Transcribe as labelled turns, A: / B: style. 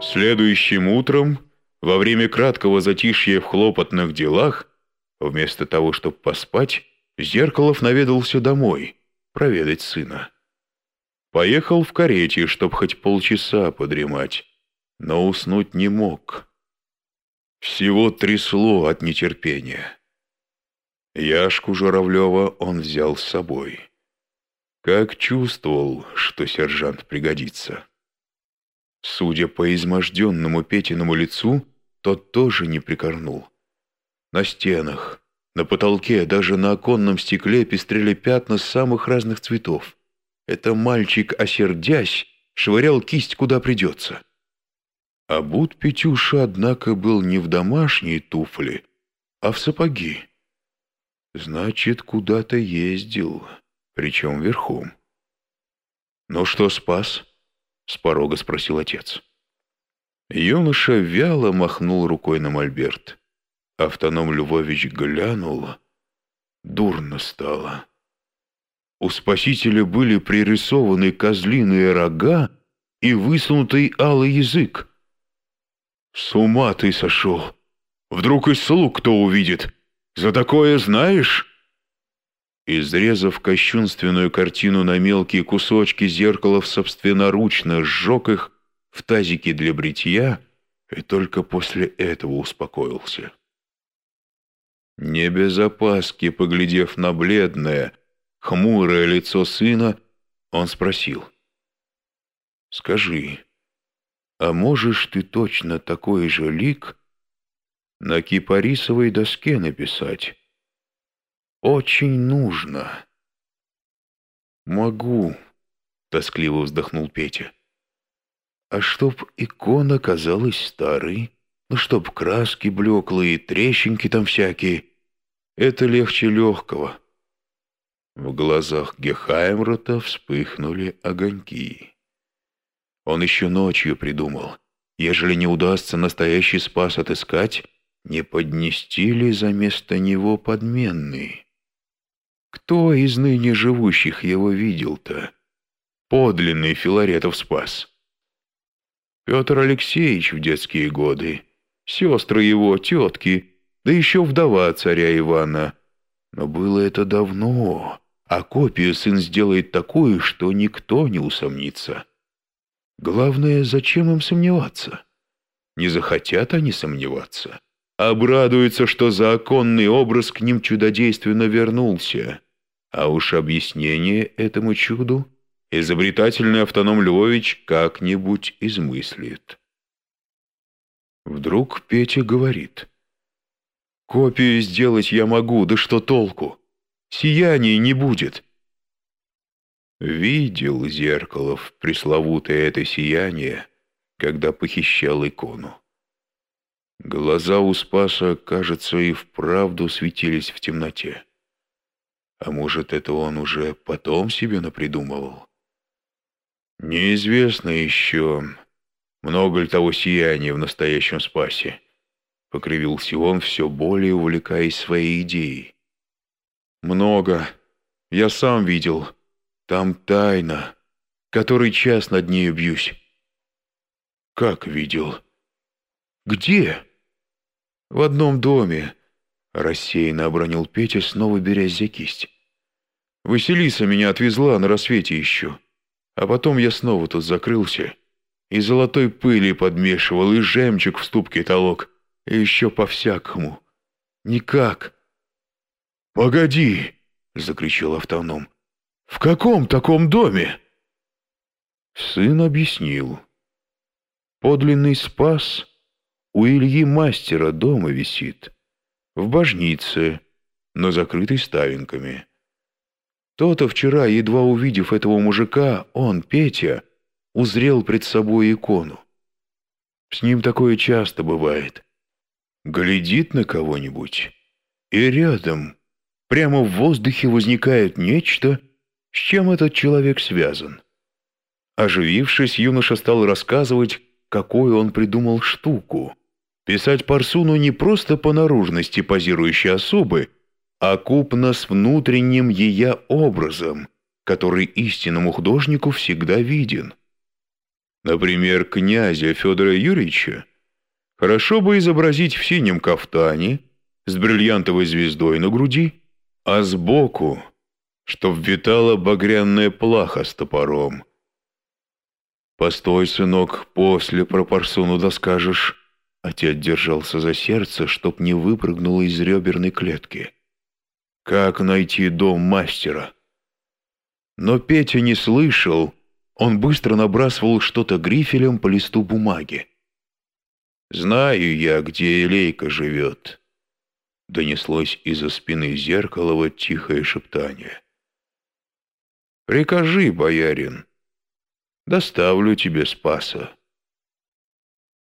A: Следующим утром, во время краткого затишья в хлопотных делах, вместо того, чтобы поспать, Зеркалов наведался домой, проведать сына. Поехал в карете, чтоб хоть полчаса подремать, но уснуть не мог. Всего трясло от нетерпения. Яшку Журавлева он взял с собой. Как чувствовал, что сержант пригодится. Судя по изможденному Петиному лицу, тот тоже не прикорнул. На стенах, на потолке, даже на оконном стекле пестрели пятна самых разных цветов. Это мальчик, осердясь, швырял кисть куда придется. А Буд Петюша, однако, был не в домашние туфли, а в сапоги. Значит, куда-то ездил, причем верхом. «Ну что, спас?» — с порога спросил отец. Юноша вяло махнул рукой на мольберт. Автоном Львович глянул. Дурно стало. У спасителя были пририсованы козлиные рога и высунутый алый язык. «С ума ты сошел! Вдруг и слуг кто увидит! За такое знаешь?» Изрезав кощунственную картину на мелкие кусочки, Зеркалов собственноручно сжег их в тазике для бритья и только после этого успокоился. Не без опаски, поглядев на бледное, хмурое лицо сына, он спросил. «Скажи, а можешь ты точно такой же лик на кипарисовой доске написать?» Очень нужно. Могу, тоскливо вздохнул Петя. А чтоб икона казалась старой, ну чтоб краски блеклые, трещинки там всякие, это легче легкого. В глазах Гехаймрота вспыхнули огоньки. Он еще ночью придумал, ежели не удастся настоящий спас отыскать, не поднести ли за место него подменный. Кто из ныне живущих его видел-то? Подлинный Филаретов спас. Петр Алексеевич в детские годы, сестры его, тетки, да еще вдова царя Ивана. Но было это давно, а копию сын сделает такую, что никто не усомнится. Главное, зачем им сомневаться? Не захотят они сомневаться. Обрадуются, что законный образ к ним чудодейственно вернулся. А уж объяснение этому чуду изобретательный автоном Львович как-нибудь измыслит. Вдруг Петя говорит. «Копию сделать я могу, да что толку? Сияния не будет». Видел Зеркалов пресловутое это сияние, когда похищал икону. Глаза у Спаса, кажется, и вправду светились в темноте. А может, это он уже потом себе напридумывал? Неизвестно еще, много ли того сияния в настоящем спасе. Покривился он, все более увлекаясь своей идеей. Много. Я сам видел. Там тайна. Который час над нею бьюсь. Как видел? Где? В одном доме. Рассеянно обронил Петя, снова берясь за кисть. Василиса меня отвезла на рассвете еще. А потом я снова тут закрылся. И золотой пыли подмешивал, и жемчуг в ступке толок. И еще по-всякому. Никак. «Погоди!» — закричал автоном. «В каком таком доме?» Сын объяснил. Подлинный спас у Ильи Мастера дома висит в божнице, но закрытой ставинками. То-то вчера, едва увидев этого мужика, он, Петя, узрел пред собой икону. С ним такое часто бывает. Глядит на кого-нибудь, и рядом, прямо в воздухе возникает нечто, с чем этот человек связан. Оживившись, юноша стал рассказывать, какую он придумал штуку — Писать Парсуну не просто по наружности позирующей особы, а купно с внутренним ее образом, который истинному художнику всегда виден. Например, князя Федора Юрьевича хорошо бы изобразить в синем кафтане с бриллиантовой звездой на груди, а сбоку, чтоб витала багряная плаха с топором. «Постой, сынок, после про парсуну доскажешь». Отец держался за сердце, чтоб не выпрыгнуло из реберной клетки. «Как найти дом мастера?» Но Петя не слышал, он быстро набрасывал что-то грифелем по листу бумаги. «Знаю я, где Элейка живет», — донеслось из-за спины Зеркалова тихое шептание. «Прикажи, боярин, доставлю тебе Спаса».